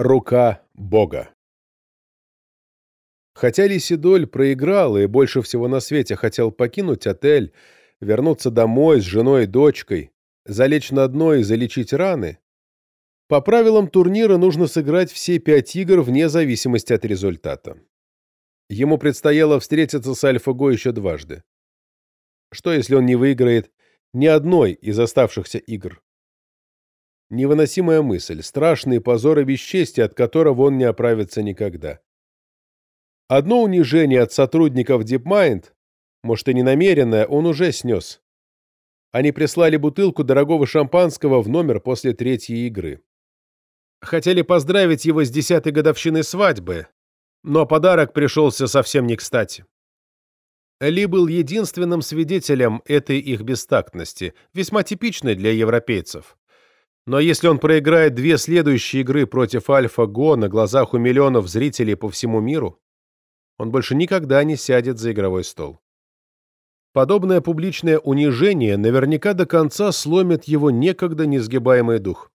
Рука Бога. Хотя Лисидоль проиграл и больше всего на свете хотел покинуть отель, вернуться домой с женой и дочкой, залечь на дно и залечить раны, по правилам турнира нужно сыграть все пять игр вне зависимости от результата. Ему предстояло встретиться с Альфа-Го еще дважды. Что, если он не выиграет ни одной из оставшихся игр? Невыносимая мысль, страшный позор и бесчестие, от которого он не оправится никогда. Одно унижение от сотрудников DeepMind, может и не намеренное, он уже снес. Они прислали бутылку дорогого шампанского в номер после третьей игры. Хотели поздравить его с десятой годовщиной свадьбы, но подарок пришелся совсем не кстати. Ли был единственным свидетелем этой их бестактности, весьма типичной для европейцев. Но если он проиграет две следующие игры против Альфа-Го на глазах у миллионов зрителей по всему миру, он больше никогда не сядет за игровой стол. Подобное публичное унижение наверняка до конца сломит его некогда несгибаемый дух.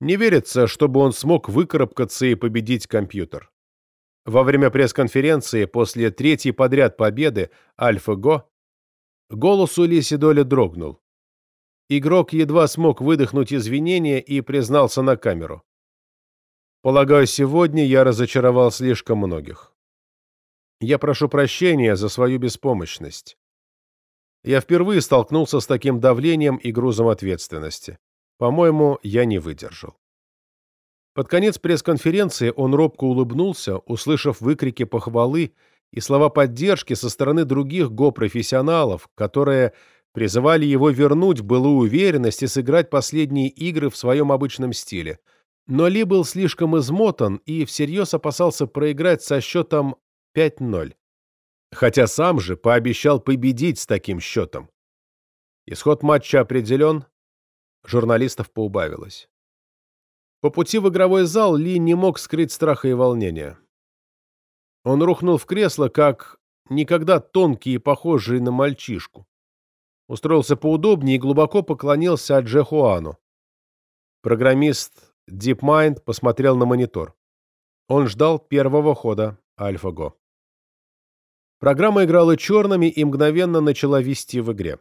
Не верится, чтобы он смог выкарабкаться и победить компьютер. Во время пресс-конференции после третьей подряд победы Альфа-Го голос у Лиси Доли дрогнул. Игрок едва смог выдохнуть извинения и признался на камеру. «Полагаю, сегодня я разочаровал слишком многих. Я прошу прощения за свою беспомощность. Я впервые столкнулся с таким давлением и грузом ответственности. По-моему, я не выдержал. Под конец пресс-конференции он робко улыбнулся, услышав выкрики похвалы и слова поддержки со стороны других го-профессионалов, которые призывали его вернуть былую уверенность и сыграть последние игры в своем обычном стиле. Но Ли был слишком измотан и всерьез опасался проиграть со счетом 5-0. Хотя сам же пообещал победить с таким счетом. Исход матча определен, Журналистов поубавилось. По пути в игровой зал Ли не мог скрыть страха и волнения. Он рухнул в кресло, как никогда тонкий и похожий на мальчишку. Устроился поудобнее и глубоко поклонился Джехуану. Программист DeepMind посмотрел на монитор. Он ждал первого хода AlphaGo. Программа играла черными и мгновенно начала вести в игре.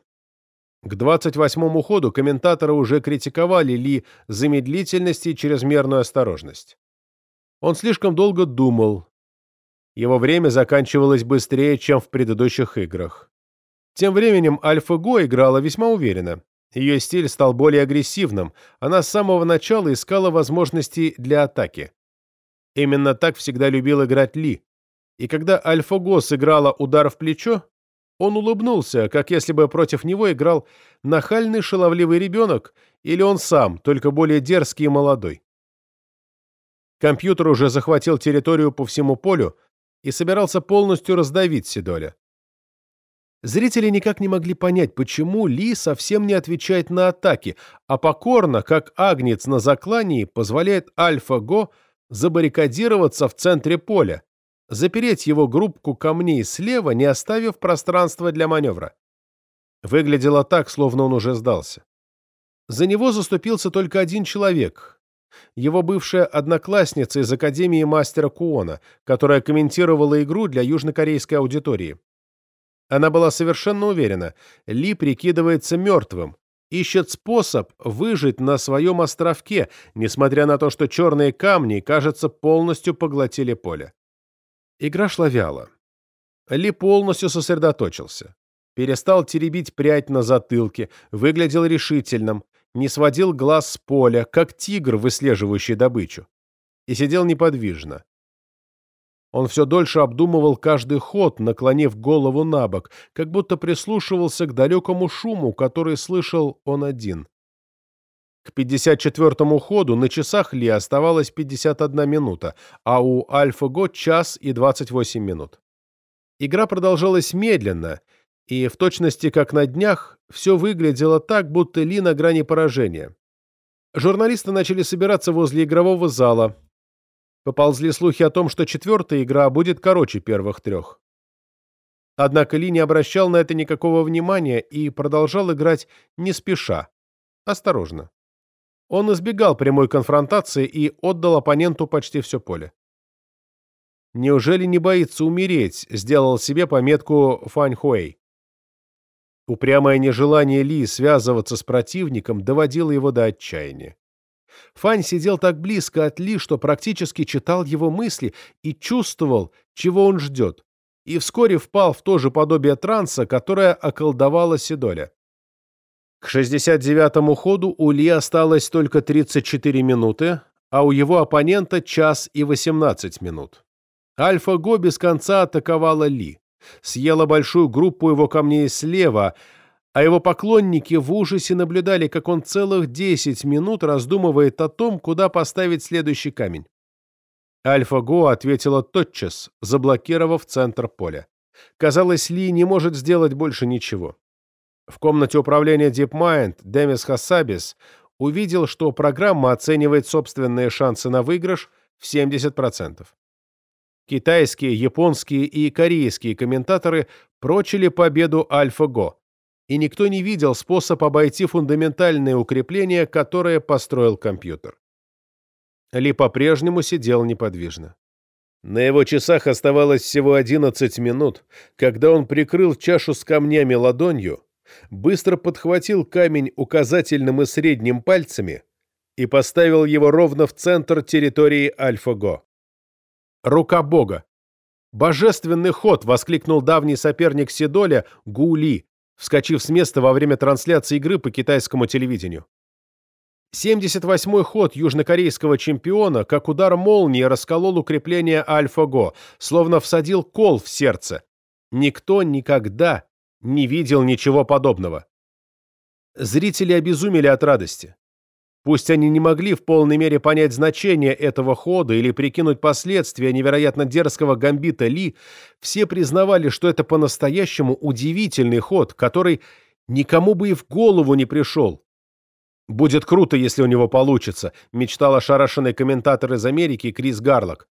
К 28-му ходу комментаторы уже критиковали Ли за медлительность и чрезмерную осторожность. Он слишком долго думал. Его время заканчивалось быстрее, чем в предыдущих играх. Тем временем Альфа-Го играла весьма уверенно. Ее стиль стал более агрессивным, она с самого начала искала возможности для атаки. Именно так всегда любил играть Ли. И когда Альфа-Го сыграла удар в плечо, он улыбнулся, как если бы против него играл нахальный шаловливый ребенок или он сам, только более дерзкий и молодой. Компьютер уже захватил территорию по всему полю и собирался полностью раздавить Сидоля. Зрители никак не могли понять, почему Ли совсем не отвечает на атаки, а покорно, как агнец на заклании, позволяет Альфа-Го забаррикадироваться в центре поля, запереть его группку камней слева, не оставив пространства для маневра. Выглядело так, словно он уже сдался. За него заступился только один человек. Его бывшая одноклассница из Академии мастера Куона, которая комментировала игру для южнокорейской аудитории. Она была совершенно уверена, Ли прикидывается мертвым, ищет способ выжить на своем островке, несмотря на то, что черные камни, кажется, полностью поглотили поле. Игра шла вяло. Ли полностью сосредоточился. Перестал теребить прядь на затылке, выглядел решительным, не сводил глаз с поля, как тигр, выслеживающий добычу. И сидел неподвижно. Он все дольше обдумывал каждый ход, наклонив голову на бок, как будто прислушивался к далекому шуму, который слышал он один. К 54-му ходу на часах Ли оставалось 51 минута, а у Альфа-Го час и 28 минут. Игра продолжалась медленно, и в точности как на днях все выглядело так, будто Ли на грани поражения. Журналисты начали собираться возле игрового зала. Поползли слухи о том, что четвертая игра будет короче первых трех. Однако Ли не обращал на это никакого внимания и продолжал играть не спеша, осторожно. он избегал прямой конфронтации и отдал оппоненту почти все поле. «Неужели не боится умереть?» – сделал себе пометку Фань Хуэй. Упрямое нежелание Ли связываться с противником доводило его до отчаяния. Фань сидел так близко от Ли, что практически читал его мысли и чувствовал, чего он ждет, и вскоре впал в то же подобие транса, которое околдовало Сидоля. К 69-му ходу у Ли осталось только 34 минуты, а у его оппонента час и 18 минут. Альфа-Го без конца атаковала Ли, съела большую группу его камней слева, а его поклонники в ужасе наблюдали, как он целых 10 минут раздумывает о том, куда поставить следующий камень. Альфа-Го ответила тотчас, заблокировав центр поля. Казалось, Ли не может сделать больше ничего. В комнате управления DeepMind Демис Хасабис увидел, что программа оценивает собственные шансы на выигрыш в 70%. Китайские, японские и корейские комментаторы прочили победу AlphaGo, и никто не видел способ обойти фундаментальные укрепления, которые построил компьютер. Ли по-прежнему сидел неподвижно. На его часах оставалось всего 11 минут, когда он прикрыл чашу с камнями ладонью, быстро подхватил камень указательным и средним пальцами и поставил его ровно в центр территории Альфа-Го. «Рука Бога!» «Божественный ход!» — воскликнул давний соперник Сидоля Гули, вскочив с места во время трансляции игры по китайскому телевидению. 78-й ход южнокорейского чемпиона, как удар молнии, расколол укрепление Альфа-Го, словно всадил кол в сердце. Никто никогда не видел ничего подобного. Зрители обезумели от радости. Пусть они не могли в полной мере понять значение этого хода или прикинуть последствия невероятно дерзкого гамбита Ли, все признавали, что это по-настоящему удивительный ход, который никому бы и в голову не пришел. «Будет круто, если у него получится», – мечтал ошарашенный комментатор из Америки Крис Гарлок.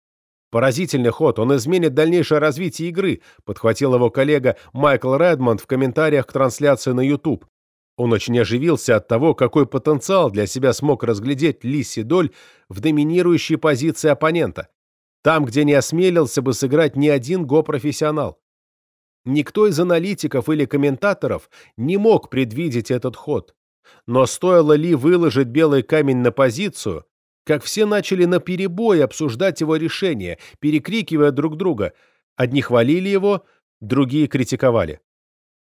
«Поразительный ход, он изменит дальнейшее развитие игры», – подхватил его коллега Майкл Редмонд в комментариях к трансляции на YouTube. Он очень оживился от того, какой потенциал для себя смог разглядеть Ли Сидоль в доминирующей позиции оппонента, там, где не осмелился бы сыграть ни один го-профессионал. Никто из аналитиков или комментаторов не мог предвидеть этот ход. Но стоило Ли выложить белый камень на позицию, как все начали наперебой обсуждать его решение, перекрикивая друг друга. Одни хвалили его, другие критиковали.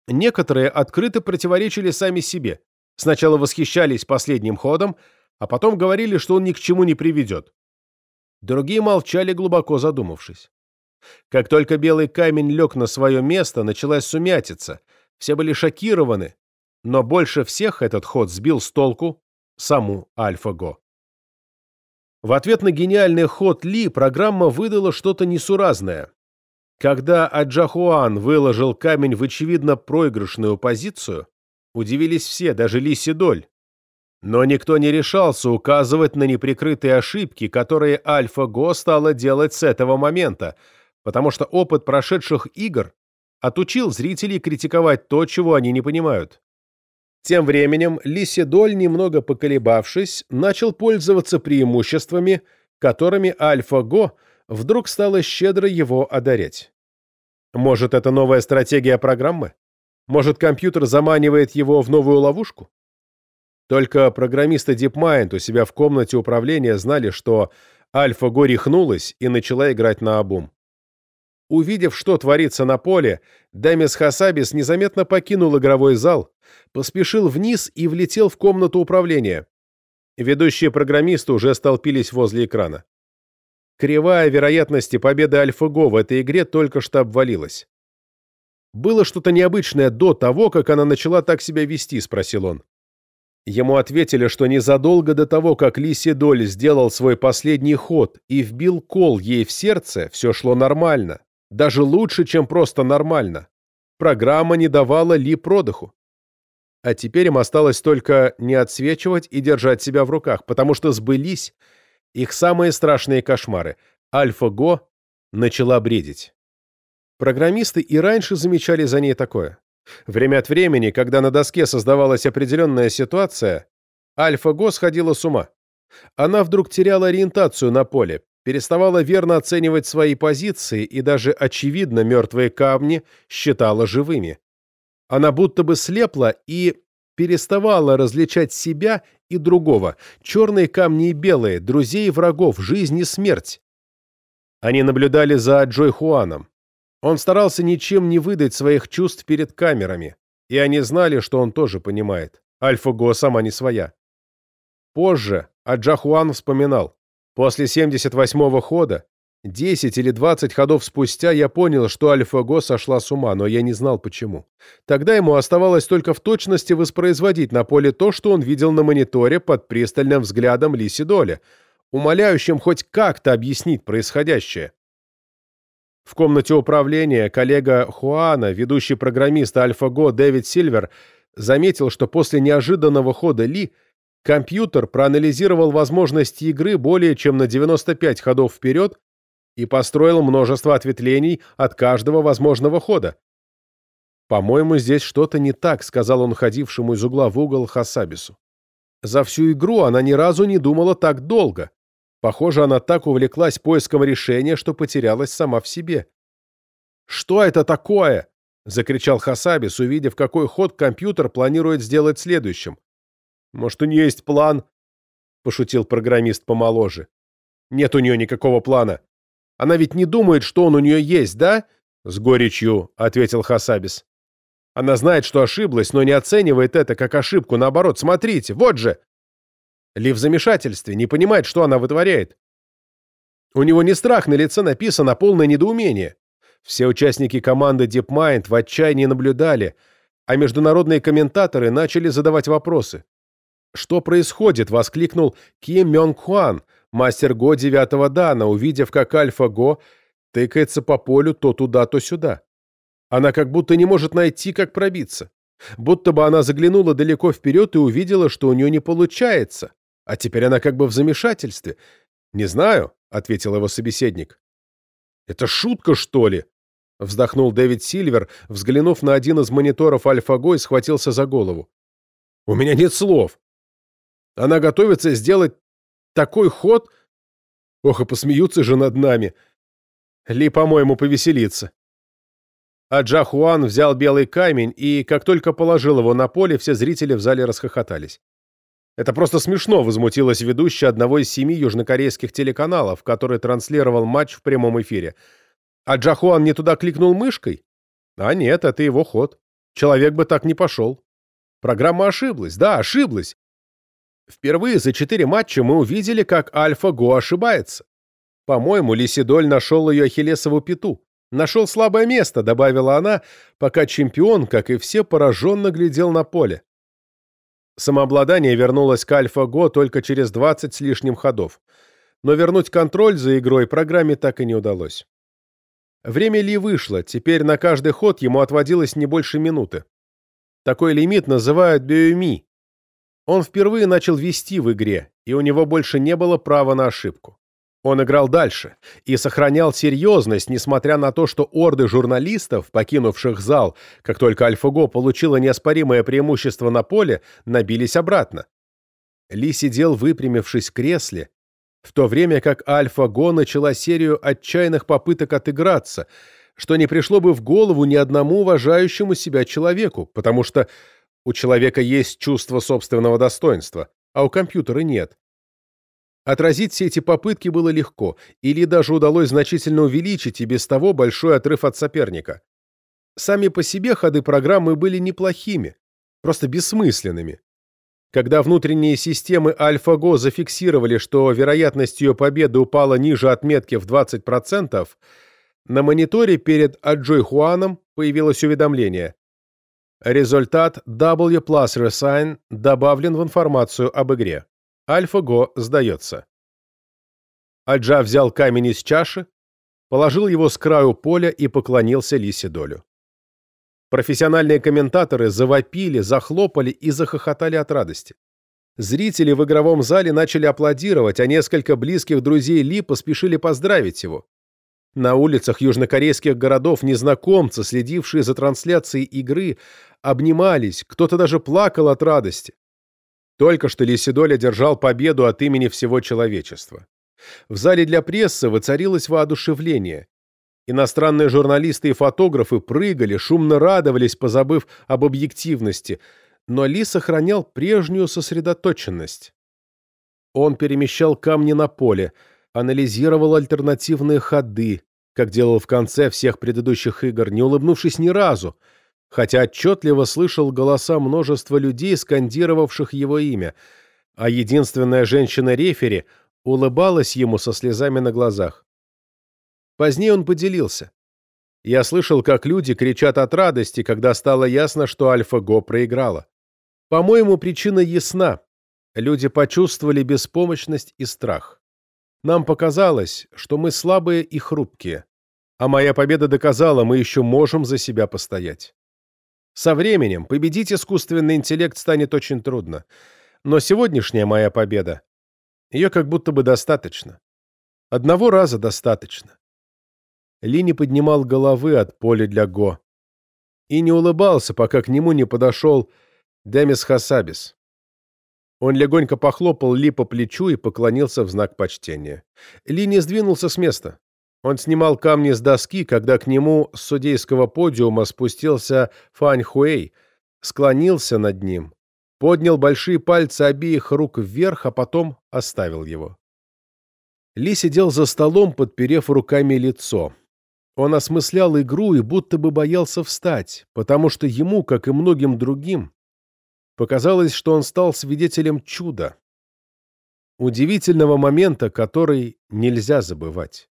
Некоторые открыто противоречили сами себе. Сначала восхищались последним ходом, а потом говорили, что он ни к чему не приведет. Другие молчали, глубоко задумавшись. Как только белый камень лег на свое место, началась сумятица. Все были шокированы, но больше всех этот ход сбил с толку саму Альфа-Го. В ответ на гениальный ход Ли программа выдала что-то несуразное. Когда Аджахуан выложил камень в очевидно проигрышную позицию, удивились все, даже Ли Сидоль. Но никто не решался указывать на неприкрытые ошибки, которые Альфа-Го стала делать с этого момента, потому что опыт прошедших игр отучил зрителей критиковать то, чего они не понимают. Тем временем Ли Сидоль, немного поколебавшись, начал пользоваться преимуществами, которыми Альфа-Го – вдруг стала щедро его одарять. Может, это новая стратегия программы? Может, компьютер заманивает его в новую ловушку? Только программисты DeepMind у себя в комнате управления знали, что Альфа-Го рехнулась и начала играть на обум. Увидев, что творится на поле, Демис Хасабис незаметно покинул игровой зал, поспешил вниз и влетел в комнату управления. Ведущие программисты уже столпились возле экрана. Кривая вероятности победы Альфа-Го в этой игре только что обвалилась. «Было что-то необычное до того, как она начала так себя вести?» – спросил он. Ему ответили, что незадолго до того, как Лиси Доль сделал свой последний ход и вбил кол ей в сердце, все шло нормально. Даже лучше, чем просто нормально. Программа не давала Ли продыху. А теперь им осталось только не отсвечивать и держать себя в руках, потому что сбылись их самые страшные кошмары. Альфа-Го начала бредить. Программисты и раньше замечали за ней такое. Время от времени, когда на доске создавалась определенная ситуация, Альфа-Го сходила с ума. Она вдруг теряла ориентацию на поле, переставала верно оценивать свои позиции и даже, очевидно, мертвые камни считала живыми. Она будто бы слепла и переставала различать себя и другого, черные камни и белые, друзей и врагов, жизнь и смерть. Они наблюдали за Джой Хуаном. Он старался ничем не выдать своих чувств перед камерами, и они знали, что он тоже понимает. Альфа-Го сама не своя. Позже Аджа Хуан вспоминал, после 78-го хода, 10 или 20 ходов спустя я понял, что Альфа-Го сошла с ума, но я не знал почему. Тогда ему оставалось только в точности воспроизводить на поле то, что он видел на мониторе под пристальным взглядом Лиси Доля, умоляющим хоть как-то объяснить происходящее. В комнате управления коллега Хуана, ведущий программист AlphaGo Дэвид Сильвер, заметил, что после неожиданного хода Ли компьютер проанализировал возможности игры более чем на 95 ходов вперед и построил множество ответвлений от каждого возможного хода. «По-моему, здесь что-то не так», — сказал он ходившему из угла в угол Хасабису. За всю игру она ни разу не думала так долго. Похоже, она так увлеклась поиском решения, что потерялась сама в себе. «Что это такое?» — закричал Хасабис, увидев, какой ход компьютер планирует сделать следующим. «Может, у нее есть план?» — пошутил программист помоложе. «Нет у нее никакого плана. Она ведь не думает, что он у нее есть, да?» С горечью ответил Хасабис. «Она знает, что ошиблась, но не оценивает это как ошибку. Наоборот, смотрите, вот же!» Ли в замешательстве, не понимает, что она вытворяет. У него не страх, на лице написано полное недоумение. Все участники команды DeepMind в отчаянии наблюдали, а международные комментаторы начали задавать вопросы. «Что происходит?» — воскликнул Ким Мёнг Хуан, мастер Го девятого дана, увидев, как Альфа Го тыкается по полю то туда, то сюда. Она как будто не может найти, как пробиться. Будто бы она заглянула далеко вперед и увидела, что у нее не получается. А теперь она как бы в замешательстве. «Не знаю», — ответил его собеседник. «Это шутка, что ли?» — вздохнул Дэвид Сильвер, взглянув на один из мониторов Альфа-Го и схватился за голову. «У меня нет слов. Она готовится сделать такой ход... Ох, и посмеются же над нами. Ли, по-моему, повеселится». А Джахуан взял белый камень, и, как только положил его на поле, все зрители в зале расхохотались. Это просто смешно, возмутилась ведущая одного из семи южнокорейских телеканалов, который транслировал матч в прямом эфире. А Джахуан не туда кликнул мышкой? А нет, это его ход. Человек бы так не пошел. Программа ошиблась. Да, ошиблась. Впервые за четыре матча мы увидели, как Альфа Го ошибается. По-моему, Лисидоль нашел ее ахиллесову пяту. Нашел слабое место, добавила она, пока чемпион, как и все, пораженно глядел на поле. Самообладание вернулось к Альфа-Го только через 20 с лишним ходов, но вернуть контроль за игрой программе так и не удалось. Время Ли вышло, теперь на каждый ход ему отводилось не больше минуты. Такой лимит называют биоми. Он впервые начал вести в игре, и у него больше не было права на ошибку. Он играл дальше и сохранял серьезность, несмотря на то, что орды журналистов, покинувших зал, как только Альфа-Го получила неоспоримое преимущество на поле, набились обратно. Ли сидел, выпрямившись в кресле, в то время как Альфа-Го начала серию отчаянных попыток отыграться, что не пришло бы в голову ни одному уважающему себя человеку, потому что у человека есть чувство собственного достоинства, а у компьютера нет. Отразить все эти попытки было легко, или даже удалось значительно увеличить и без того большой отрыв от соперника. Сами по себе ходы программы были неплохими, просто бессмысленными. Когда внутренние системы AlphaGo зафиксировали, что вероятность ее победы упала ниже отметки в 20%, на мониторе перед Аджой Хуаном появилось уведомление. Результат W plus Resign добавлен в информацию об игре. Альфа-Го сдается. Аджа взял камень из чаши, положил его с краю поля и поклонился Лисе Долю. Профессиональные комментаторы завопили, захлопали и захохотали от радости. Зрители в игровом зале начали аплодировать, а несколько близких друзей Ли поспешили поздравить его. На улицах южнокорейских городов незнакомцы, следившие за трансляцией игры, обнимались, кто-то даже плакал от радости. Только что Лисидоль одержал победу от имени всего человечества. В зале для прессы воцарилось воодушевление. Иностранные журналисты и фотографы прыгали, шумно радовались, позабыв об объективности, но Ли сохранял прежнюю сосредоточенность. Он перемещал камни на поле, анализировал альтернативные ходы, как делал в конце всех предыдущих игр, не улыбнувшись ни разу, хотя отчетливо слышал голоса множества людей, скандировавших его имя, а единственная женщина-рефери улыбалась ему со слезами на глазах. Позднее он поделился. Я слышал, как люди кричат от радости, когда стало ясно, что Альфа-Го проиграла. По-моему, причина ясна. Люди почувствовали беспомощность и страх. Нам показалось, что мы слабые и хрупкие. А моя победа доказала, мы еще можем за себя постоять. Со временем победить искусственный интеллект станет очень трудно. Но сегодняшняя моя победа, ее как будто бы достаточно. Одного раза достаточно. Ли не поднимал головы от поля для Го и не улыбался, пока к нему не подошел Демис Хасабис. Он легонько похлопал Ли по плечу и поклонился в знак почтения. Ли не сдвинулся с места. Он снимал камни с доски, когда к нему с судейского подиума спустился Фань Хуэй, склонился над ним, поднял большие пальцы обеих рук вверх, а потом оставил его. Ли сидел за столом, подперев руками лицо. Он осмыслял игру и будто бы боялся встать, потому что ему, как и многим другим, показалось, что он стал свидетелем чуда. Удивительного момента, который нельзя забывать.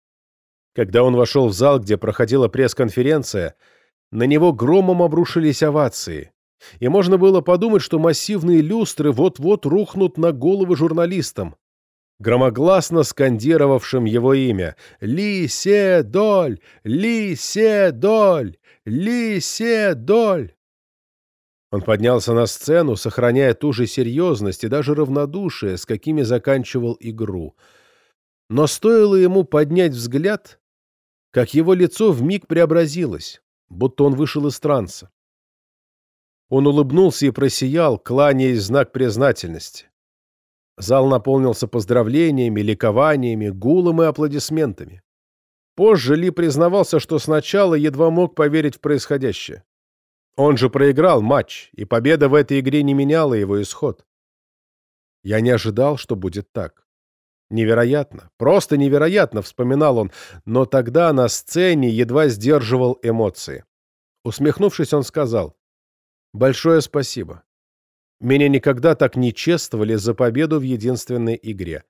Когда он вошел в зал, где проходила пресс-конференция, на него громом обрушились овации, и можно было подумать, что массивные люстры вот-вот рухнут на головы журналистам, громогласно скандировавшим его имя «Ли-се-доль! Ли-се-доль! Ли-се-доль!». Он поднялся на сцену, сохраняя ту же серьезность и даже равнодушие, с какими заканчивал игру. Но стоило ему поднять взгляд, как его лицо вмиг преобразилось, будто он вышел из транса. Он улыбнулся и просиял, кланяясь знак признательности. Зал наполнился поздравлениями, ликованиями, гулом и аплодисментами. Позже Ли признавался, что сначала едва мог поверить в происходящее. Он же проиграл матч, и победа в этой игре не меняла его исход. Я не ожидал, что будет так. Невероятно, просто невероятно, вспоминал он, но тогда на сцене едва сдерживал эмоции. Усмехнувшись, он сказал, «Большое спасибо. Меня никогда так не чествовали за победу в единственной игре.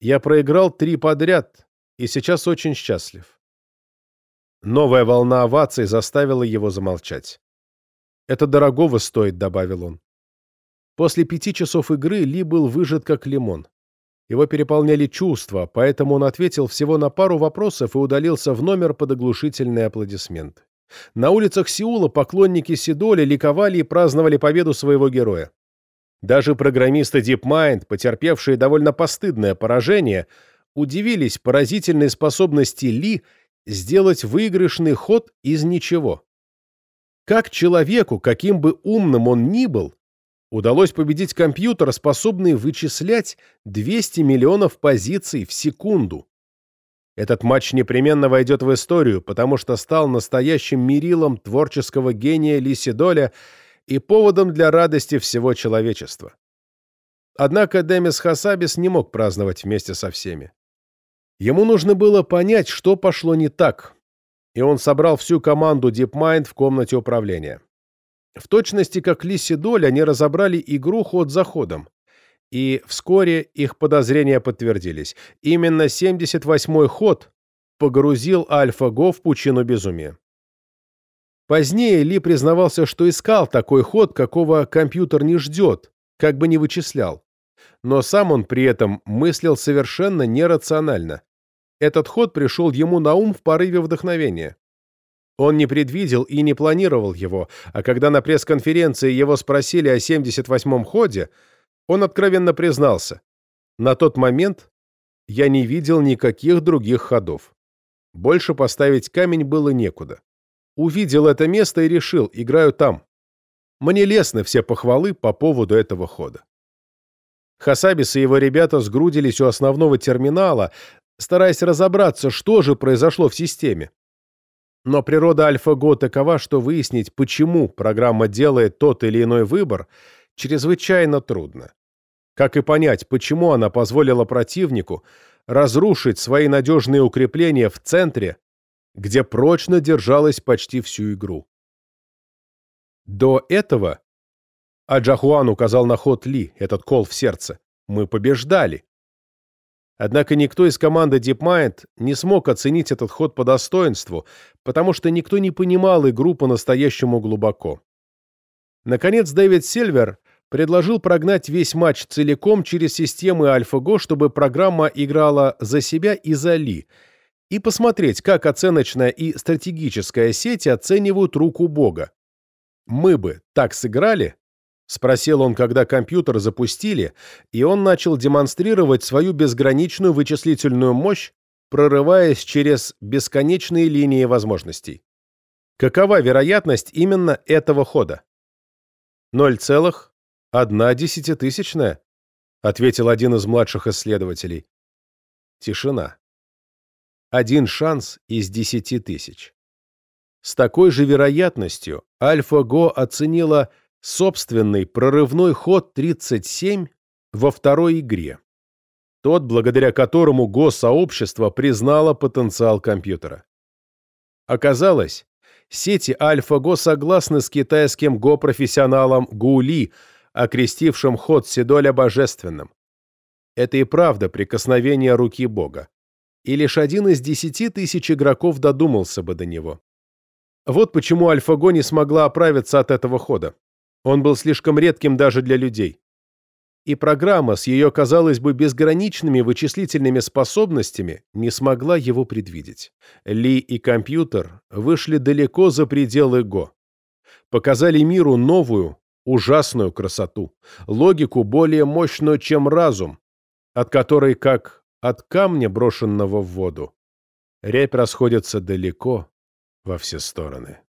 Я проиграл три подряд, и сейчас очень счастлив. Новая волна оваций заставила его замолчать. «Это дорогого стоит», — добавил он. После пяти часов игры Ли был выжат как лимон. Его переполняли чувства, поэтому он ответил всего на пару вопросов и удалился в номер под оглушительные аплодисменты. На улицах Сеула поклонники Сидоли ликовали и праздновали победу своего героя. Даже программисты DeepMind, потерпевшие довольно постыдное поражение, удивились поразительной способности Ли сделать выигрышный ход из ничего. Как человеку, каким бы умным он ни был, удалось победить компьютер, способный вычислять 200 миллионов позиций в секунду? Этот матч непременно войдет в историю, потому что стал настоящим мерилом творческого гения Лисидоля и поводом для радости всего человечества. Однако Демис Хасабис не мог праздновать вместе со всеми. Ему нужно было понять, что пошло не так, и он собрал всю команду DeepMind в комнате управления. В точности, как Лисидоль, они разобрали игру ход за ходом и вскоре их подозрения подтвердились. Именно 78-й ход погрузил Альфа-Го в пучину безумия. Позднее Ли признавался, что искал такой ход, какого компьютер не ждет, как бы не вычислял. Но сам он при этом мыслил совершенно нерационально. Этот ход пришел ему на ум в порыве вдохновения. Он не предвидел и не планировал его, а когда на пресс-конференции его спросили о 78-м ходе, он откровенно признался. На тот момент я не видел никаких других ходов. Больше поставить камень было некуда. Увидел это место и решил, играю там. Мне лестны все похвалы по поводу этого хода. Хасабис и его ребята сгрудились у основного терминала, стараясь разобраться, что же произошло в системе. Но природа AlphaGo такова, что выяснить, почему программа делает тот или иной выбор, чрезвычайно трудно. Как и понять, почему она позволила противнику разрушить свои надежные укрепления в центре, где прочно держалась почти всю игру. До этого, а Джахуан указал на ход Ли, этот кол в сердце, мы побеждали. Однако никто из команды DeepMind не смог оценить этот ход по достоинству, потому что никто не понимал игру по-настоящему глубоко. Наконец, Дэвид Сильвер предложил прогнать весь матч целиком через системы AlphaGo, чтобы программа играла за себя и за Ли, и посмотреть, как оценочная и стратегическая сети оценивают руку Бога. Мы бы так сыграли, Спросил он, когда компьютер запустили, и он начал демонстрировать свою безграничную вычислительную мощь, прорываясь через бесконечные линии возможностей. Какова вероятность именно этого хода? 0,1 десятитысячная, ответил один из младших исследователей. Тишина. Один шанс из десяти тысяч. С такой же вероятностью AlphaGo оценила собственный прорывной ход 37 во второй игре. Тот, благодаря которому госсообщество признало потенциал компьютера. Оказалось, сети AlphaGo согласны с китайским го-профессионалом Гули, окрестившим ход Сидоля божественным. Это и правда прикосновение руки Бога. И лишь один из десяти тысяч игроков додумался бы до него. Вот почему AlphaGo не смогла оправиться от этого хода. Он был слишком редким даже для людей. И программа с ее, казалось бы, безграничными вычислительными способностями не смогла его предвидеть. Ли и компьютер вышли далеко за пределы Го. Показали миру новую, ужасную красоту, логику более мощную, чем разум, от которой, как от камня, брошенного в воду, рябь расходится далеко во все стороны.